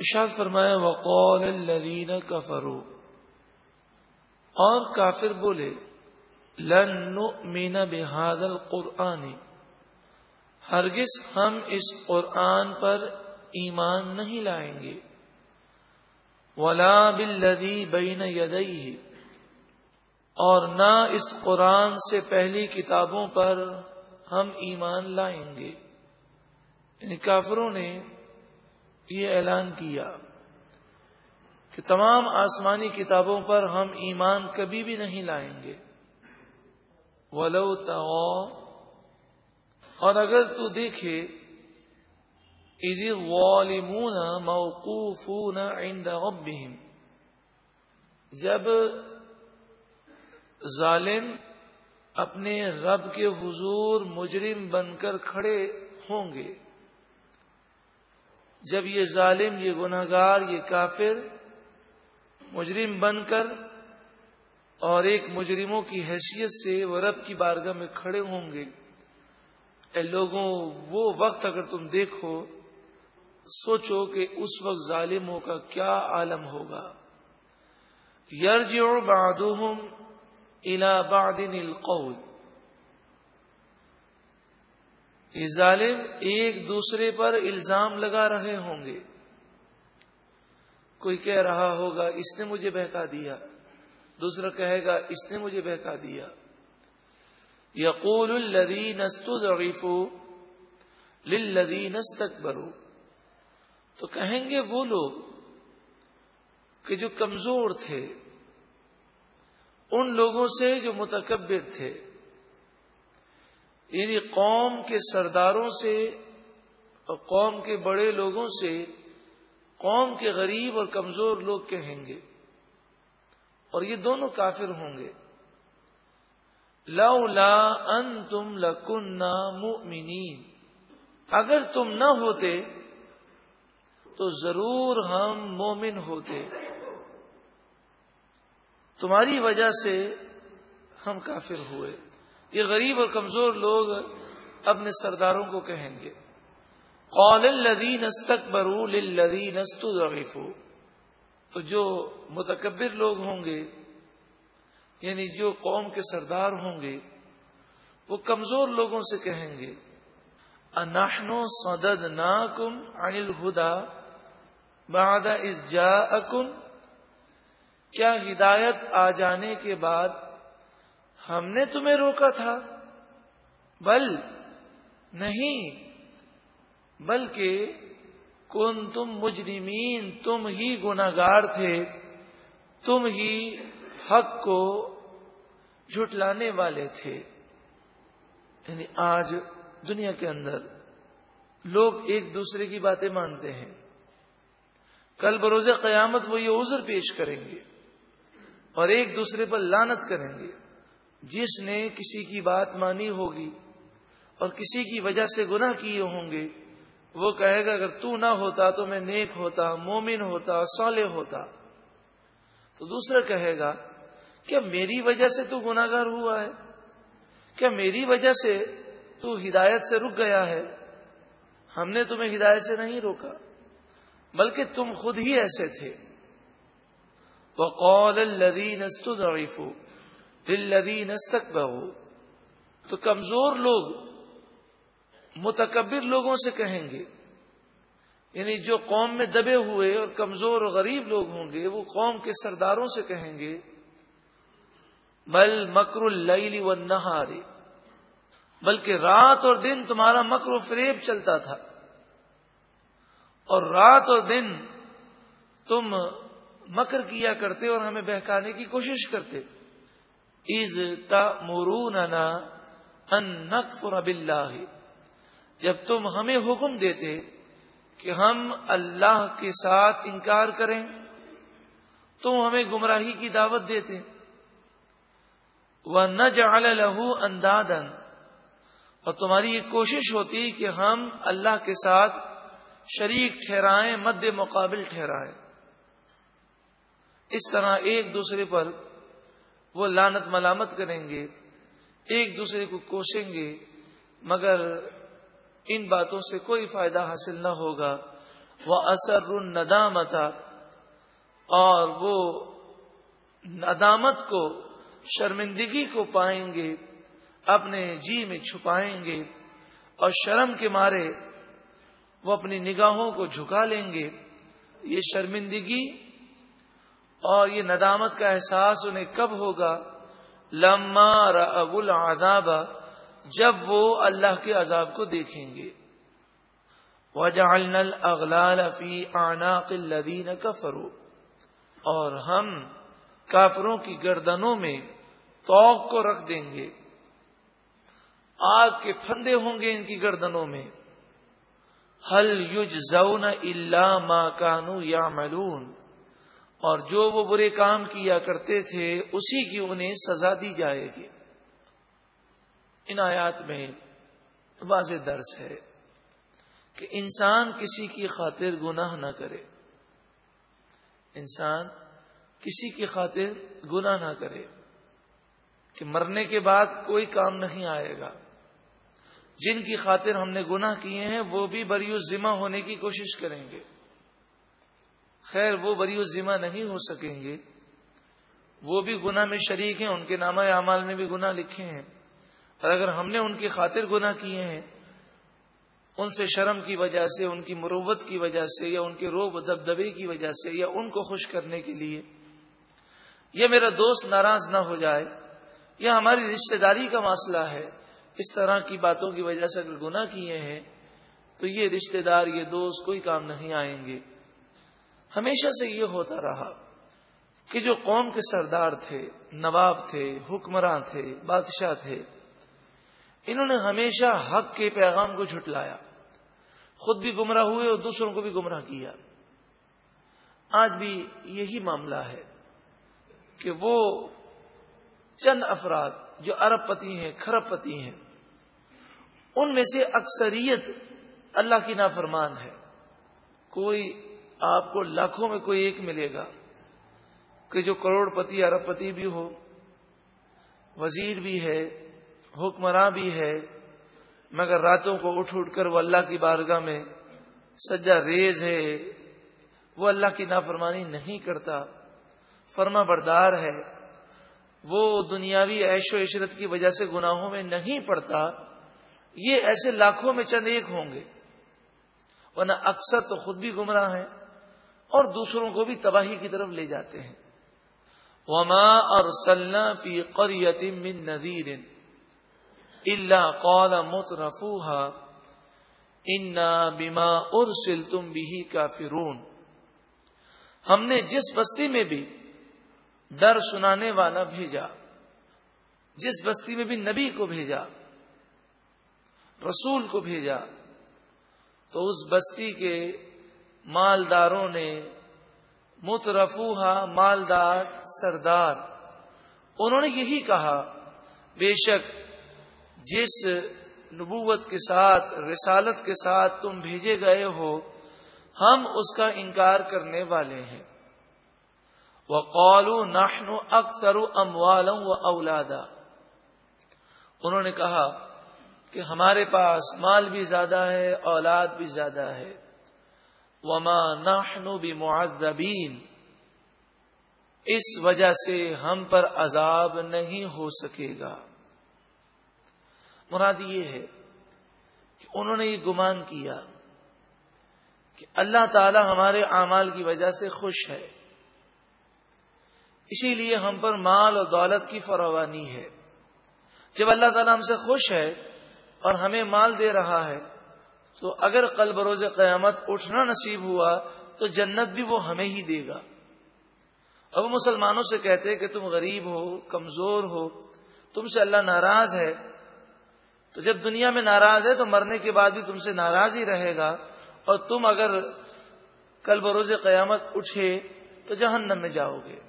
اشاد فرمایا وقول الذین کفروا اور کافر بولے، لن نؤمن بهذا القرآن۔ ہرگز ہم اس قرآن پر ایمان نہیں لائیں گے۔ ولا بالذی بین یدیہ اور نہ اس قرآن سے پہلی کتابوں پر ہم ایمان لائیں گے۔ یعنی کافروں نے یہ اعلان کیا کہ تمام آسمانی کتابوں پر ہم ایمان کبھی بھی نہیں لائیں گے۔ ولو تو اور اگر تو دیکھے والمون موقوفون عند ربهم۔ جب ظالم اپنے رب کے حضور مجرم بن کر کھڑے ہوں گے جب یہ ظالم، یہ گناہ گار یہ کافر مجرم بن کر اور ایک مجرموں کی حیثیت سے وہ رب کی بارگاہ میں کھڑے ہوں گے، اے لوگوں، وہ وقت اگر تم دیکھو، سوچو کہ اس وقت ظالموں کا کیا عالم ہوگا۔ یرج بعضهم الى بعض القول۔ یہ ظالم ایک دوسرے پر الزام لگا رہے ہوں گے۔ کوئی کہہ رہا ہوگا، اس نے مجھے بہکا دیا۔ دوسرا کہے گا، اس نے مجھے بہکا دیا۔ یقول الدی نست ضعیفو لدی نستکبرو تو کہیں گے وہ لوگ کہ جو کمزور تھے، ان لوگوں سے جو متکبر تھے۔ یعنی قوم کے سرداروں سے اور قوم کے بڑے لوگوں سے قوم کے غریب اور کمزور لوگ کہیں گے اور یہ دونوں کافر ہوں گے۔ لو لا ان تم لکن اگر تم نہ ہوتے تو ضرور ہم مومن ہوتے۔ تمہاری وجہ سے ہم کافر ہوئے۔ یہ غریب اور کمزور لوگ اپنے سرداروں کو کہیں گے۔ قول الدین استق برو لدی تو جو متکبر لوگ ہوں گے یعنی جو قوم کے سردار ہوں گے، وہ کمزور لوگوں سے کہیں گے اناحنو سدد نا کم انل ہدا بہادا اس جا کیا ہدایت آ جانے کے بعد ہم نے تمہیں روکا تھا۔ بل، نہیں، بلکہ کون تم مجرمین، تم ہی گناگار تھے، تم ہی حق کو جھٹلانے والے تھے۔ یعنی آج دنیا کے اندر لوگ ایک دوسرے کی باتیں مانتے ہیں۔ کل بروز قیامت وہ یہ عذر پیش کریں گے اور ایک دوسرے پر لانت کریں گے۔ جس نے کسی کی بات مانی ہوگی اور کسی کی وجہ سے گناہ کیے ہوں گے، وہ کہے گا، اگر تو نہ ہوتا تو میں نیک ہوتا، مومن ہوتا، صالح ہوتا۔ تو دوسرا کہے گا، کیا میری وجہ سے تو گناگار ہوا ہے؟ کیا میری وجہ سے تو ہدایت سے رک گیا ہے؟ ہم نے تمہیں ہدایت سے نہیں روکا، بلکہ تم خود ہی ایسے تھے۔ وہ قول الدین لدی نستک تو کمزور لوگ، متکبر لوگوں سے کہیں گے یعنی جو قوم میں دبے ہوئے اور کمزور اور غریب لوگ ہوں گے، وہ قوم کے سرداروں سے کہیں گے، بل مکر اللی و نہاری بلکہ رات اور دن تمہارا مکر و فریب چلتا تھا۔ اور رات اور دن تم مکر کیا کرتے اور ہمیں بہکانے کی کوشش کرتے۔ از تمرون ان نکفر باللہ جب تم ہمیں حکم دیتے کہ ہم اللہ کے ساتھ انکار کریں، تم ہمیں گمراہی کی دعوت دیتے۔ وہ نہ جال لہو اندادن اور تمہاری یہ کوشش ہوتی کہ ہم اللہ کے ساتھ شریک ٹھہرائیں، مد مقابل ٹھہرائیں۔ اس طرح ایک دوسرے پر وہ لانت ملامت کریں گے، ایک دوسرے کو کوسیں گے، مگر ان باتوں سے کوئی فائدہ حاصل نہ ہوگا۔ وہ اثر ندامت اور وہ ندامت کو، شرمندگی کو پائیں گے، اپنے جی میں چھپائیں گے، اور شرم کے مارے وہ اپنی نگاہوں کو جھکا لیں گے۔ یہ شرمندگی اور یہ ندامت کا احساس انہیں کب ہوگا؟ لما اب العذاب، جب وہ اللہ کے عذاب کو دیکھیں گے۔ وجعلنا الاغلال فی اعناق الذین کفروا۔ اور ہم کافروں کی گردنوں میں توق کو رکھ دیں گے۔ آگ کے پھندے ہوں گے ان کی گردنوں میں۔ حل یوج زون اللہ ماں کانو یا اور جو وہ برے کام کیا کرتے تھے، اسی کی انہیں سزا دی جائے گی۔ ان آیات میں واضح درس ہے کہ انسان کسی کی خاطر گناہ نہ کرے۔ انسان کسی کی خاطر گناہ نہ کرے کہ مرنے کے بعد کوئی کام نہیں آئے گا۔ جن کی خاطر ہم نے گناہ کیے ہیں، وہ بھی بریو ذمہ ہونے کی کوشش کریں گے۔ خیر وہ بریو ذمہ نہیں ہو سکیں گے۔ وہ بھی گناہ میں شریک ہیں، ان کے نامہ اعمال میں بھی گناہ لکھے ہیں۔ اور اگر ہم نے ان کی خاطر گناہ کیے ہیں، ان سے شرم کی وجہ سے، ان کی مروت کی وجہ سے، یا ان کے روب دبدبے کی وجہ سے، یا ان کو خوش کرنے کے لیے، یا میرا دوست ناراض نہ ہو جائے، یا ہماری رشتہ داری کا مسئلہ ہے، اس طرح کی باتوں کی وجہ سے اگر گناہ کیے ہیں، تو یہ رشتہ دار، یہ دوست کوئی کام نہیں آئیں گے۔ ہمیشہ سے یہ ہوتا رہا کہ جو قوم کے سردار تھے، نواب تھے حکمراں تھے، بادشاہ تھے، انہوں نے ہمیشہ حق کے پیغام کو جھٹلایا۔ خود بھی گمراہ ہوئے اور دوسروں کو بھی گمراہ کیا۔ آج بھی یہی معاملہ ہے کہ وہ چند افراد جو ارب پتی ہیں، کھرب پتی ہیں، ان میں سے اکثریت اللہ کی نافرمان ہے۔ کوئی آپ کو لاکھوں میں کوئی ایک ملے گا کہ جو کروڑ پتی ارب پتی بھی ہو، وزیر بھی ہے، حکمراں بھی ہے، مگر راتوں کو اٹھ اٹھ کر وہ اللہ کی بارگاہ میں سجا ریز ہے، وہ اللہ کی نافرمانی نہیں کرتا، فرما بردار ہے۔ وہ دنیاوی عیش و عشرت کی وجہ سے گناہوں میں نہیں پڑتا، یہ ایسے لاکھوں میں چند ایک ہوں گے۔ ورنہ اکثر تو خود بھی گمراہ ہیں۔ اور دوسروں کو بھی تباہی کی طرف لے جاتے ہیں۔ وما اور فی قریت من نذیر اللہ قال مترفوها انا بما ارسلتم به کافرون ہم نے جس بستی میں بھی ڈر سنانے والا بھیجا، جس بستی میں بھی نبی کو بھیجا، رسول کو بھیجا، تو اس بستی کے مالداروں نے مترفوہا مالدار سردار۔ انہوں نے یہی کہا، بے شک جس نبوت کے ساتھ، رسالت کے ساتھ تم بھیجے گئے ہو، ہم اس کا انکار کرنے والے ہیں۔ وہ قالو اکثر اموالم و اولادا۔ انہوں نے کہا کہ ہمارے پاس مال بھی زیادہ ہے، اولاد بھی زیادہ ہے۔ وما ناحنو بھی معذبین اس وجہ سے ہم پر عذاب نہیں ہو سکے گا۔ مراد یہ ہے کہ انہوں نے یہ گمان کیا کہ اللہ تعالی ہمارے اعمال کی وجہ سے خوش ہے۔ اسی لیے ہم پر مال اور دولت کی فروانی ہے۔ جب اللہ تعالیٰ ہم سے خوش ہے اور ہمیں مال دے رہا ہے تو اگر کل بروز قیامت اٹھنا نصیب ہوا، تو جنت بھی وہ ہمیں ہی دے گا۔ اب مسلمانوں سے کہتے کہ تم غریب ہو، کمزور ہو، تم سے اللہ ناراض ہے۔ تو جب دنیا میں ناراض ہے، تو مرنے کے بعد بھی تم سے ناراض ہی رہے گا۔ اور تم اگر کل بروز قیامت اٹھے، تو جہنم میں جاؤ گے۔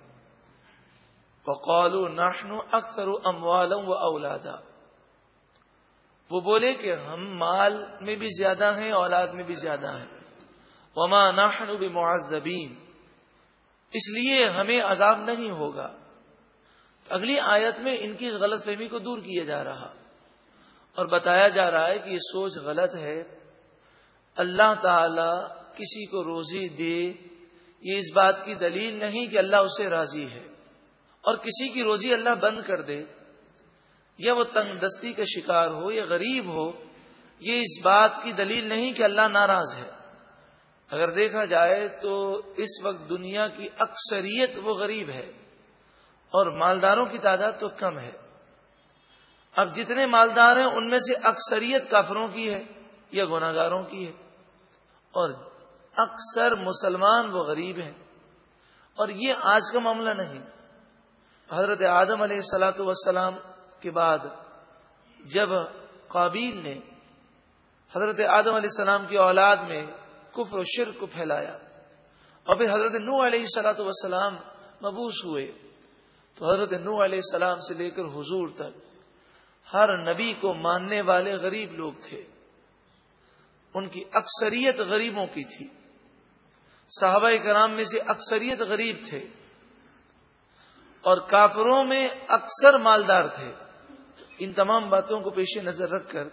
وقالو ناشنو اکثر اموالم و اولادا۔ وہ بولے کہ ہم مال میں بھی زیادہ ہیں، اولاد میں بھی زیادہ ہیں۔ وما ناحن بمعذبین اس لیے ہمیں عذاب نہیں ہوگا۔ اگلی آیت میں ان کی غلط فہمی کو دور کیا جا رہا۔ اور بتایا جا رہا ہے کہ یہ سوچ غلط ہے۔ اللہ تعالی کسی کو روزی دے، یہ اس بات کی دلیل نہیں کہ اللہ اسے راضی ہے۔ اور کسی کی روزی اللہ بند کر دے۔ یا وہ تنگ دستی کا شکار ہو یا غریب ہو، یہ اس بات کی دلیل نہیں کہ اللہ ناراض ہے۔ اگر دیکھا جائے تو اس وقت دنیا کی اکثریت وہ غریب ہے اور مالداروں کی تعداد تو کم ہے۔ اب جتنے مالدار ہیں، ان میں سے اکثریت کافروں کی ہے یا گناگاروں کی ہے۔ اور اکثر مسلمان وہ غریب ہیں۔ اور یہ آج کا معاملہ نہیں۔ حضرت آدم علیہ السلاۃ وسلام کے بعد جب قابیل نے حضرت آدم علیہ السلام کی اولاد میں کفر و شرک کو پھیلایا اور پھر حضرت نو علیہ السلاۃ وسلام مبوس ہوئے، تو حضرت نو علیہ السلام سے لے کر حضور تک ہر نبی کو ماننے والے غریب لوگ تھے۔ ان کی اکثریت غریبوں کی تھی۔ صحابہ کرام میں سے اکثریت غریب تھے اور کافروں میں اکثر مالدار تھے۔ ان تمام باتوں کو پیش نظر رکھ کر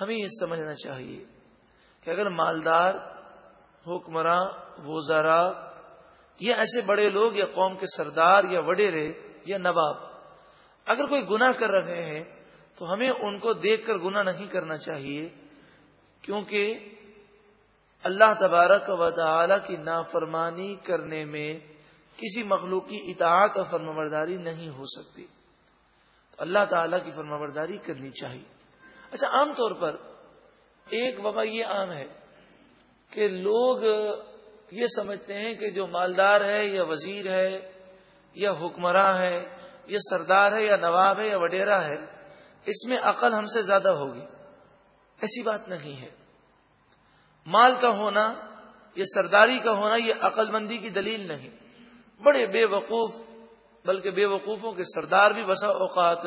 ہمیں یہ سمجھنا چاہیے کہ اگر مالدار، حکمراں وزرا یا ایسے بڑے لوگ یا قوم کے سردار یا وڈیرے یا نواب اگر کوئی گناہ کر رہے ہیں تو ہمیں ان کو دیکھ کر گناہ نہیں کرنا چاہیے کیونکہ اللہ تبارک و تعالی کی نافرمانی کرنے میں کسی مخلوق کی اطاعت اور فرما برداری نہیں ہو سکتی۔ اللہ تعالی کی فرما برداری کرنی چاہیے۔ اچھا عام طور پر ایک وبا یہ عام ہے کہ لوگ یہ سمجھتے ہیں کہ جو مالدار ہے یا وزیر ہے یا حکمراں ہے یا سردار ہے یا نواب ہے یا وڈیرا ہے، اس میں عقل ہم سے زیادہ ہوگی۔ ایسی بات نہیں ہے۔ مال کا ہونا یہ سرداری کا ہونا یہ عقل مندی کی دلیل نہیں۔ بڑے بے وقوف بلکہ بے وقوفوں کے سردار بھی بسا اوقات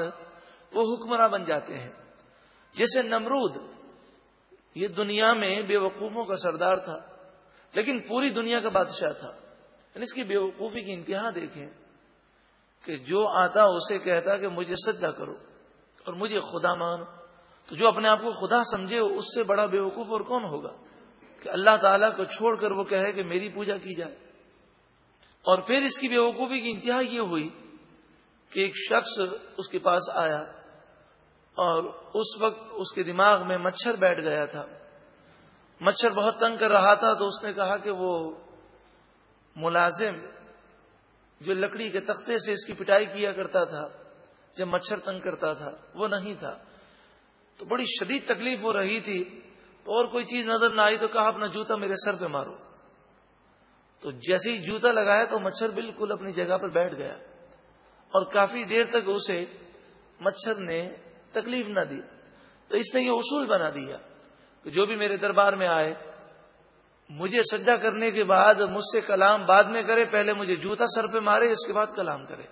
وہ حکمراں بن جاتے ہیں۔ جیسے نمرود، یہ دنیا میں بے وقوفوں کا سردار تھا، لیکن پوری دنیا کا بادشاہ تھا۔ یعنی اس کی بے وقوفی کی انتہا دیکھیں کہ جو آتا اسے کہتا کہ مجھے سجدہ کرو اور مجھے خدا مانو، تو جو اپنے آپ کو خدا سمجھے اس سے بڑا بے وقوف اور کون ہوگا؟ کہ اللہ تعالیٰ کو چھوڑ کر وہ کہے کہ میری پوجا کی جائے۔ اور پھر اس کی بے وقوفی کی انتہا یہ ہوئی کہ ایک شخص اس کے پاس آیا اور اس وقت اس کے دماغ میں مچھر بیٹھ گیا تھا۔ مچھر بہت تنگ کر رہا تھا تو اس نے کہا کہ وہ ملازم جو لکڑی کے تختے سے اس کی پٹائی کیا کرتا تھا، جب مچھر تنگ کرتا تھا، وہ نہیں تھا۔ تو بڑی شدید تکلیف ہو رہی تھی۔ اور کوئی چیز نظر نہ آئی تو کہا، اپنا جوتا میرے سر پہ مارو۔ تو جیسے ہی جوتا لگایا تو مچھر بالکل اپنی جگہ پر بیٹھ گیا اور کافی دیر تک اسے مچھر نے تکلیف نہ دی۔ تو اس نے یہ اصول بنا دیا کہ جو بھی میرے دربار میں آئے، مجھے سجا کرنے کے بعد مجھ سے کلام بعد میں کرے، پہلے مجھے جوتا سر پہ مارے، اس کے بعد کلام کرے۔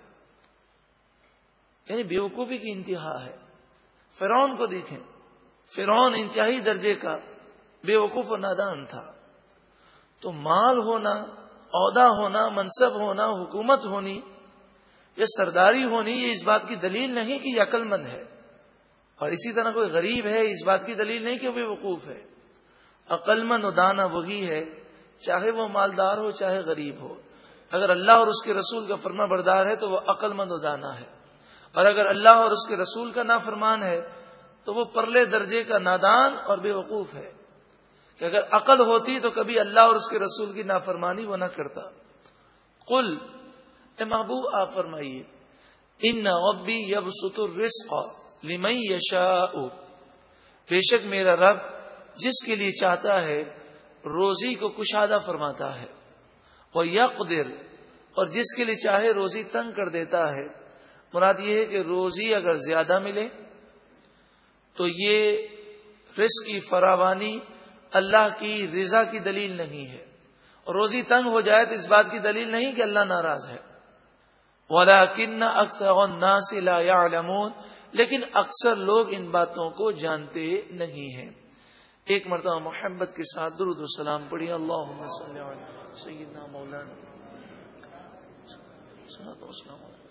یعنی بیوقوفی کی انتہا ہے۔ فرون کو دیکھیں۔ فرون انتہائی درجے کا بے وقوف و نادان تھا۔ تو مال ہونا عہدہ ہونا، منصب ہونا، حکومت ہونی یا سرداری ہونی، یہ اس بات کی دلیل نہیں کہ یہ عقل مند ہے۔ اور اسی طرح کوئی غریب ہے، اس بات کی دلیل نہیں کہ وہ بے وقوف ہے۔ عقل مند و دانا وہی ہے، چاہے وہ مالدار ہو، چاہے غریب ہو۔ اگر اللہ اور اس کے رسول کا فرما بردار ہے تو وہ عقل مند و دانا ہے۔ اور اگر اللہ اور اس کے رسول کا نافرمان ہے تو وہ پرلے درجے کا نادان اور بے وقوف ہے۔ کہ اگر عقل ہوتی تو کبھی اللہ اور اس کے رسول کی نافرمانی وہ نہ کرتا۔ کل اے محبوب، آپ فرمائیے، ان ابی یب ستر رسق لمئی یشا بے شک میرا رب جس کے لیے چاہتا ہے، روزی کو کشادہ فرماتا ہے اور یقدر، اور جس کے لیے چاہے روزی تنگ کر دیتا ہے۔ مراد یہ ہے کہ روزی اگر زیادہ ملے، تو یہ رزق کی فراوانی اللہ کی رضا کی دلیل نہیں ہے۔ اور روزی تنگ ہو جائے تو اس بات کی دلیل نہیں کہ اللہ ناراض ہے۔ ولا کن اکثر یا لیکن اکثر لوگ ان باتوں کو جانتے نہیں ہیں۔ ایک مرتبہ محبت کے ساتھ درود السلام پڑھی۔ اللہ سیدنا مولانا۔ گرمی